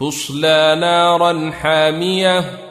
تصلى نارا حامية.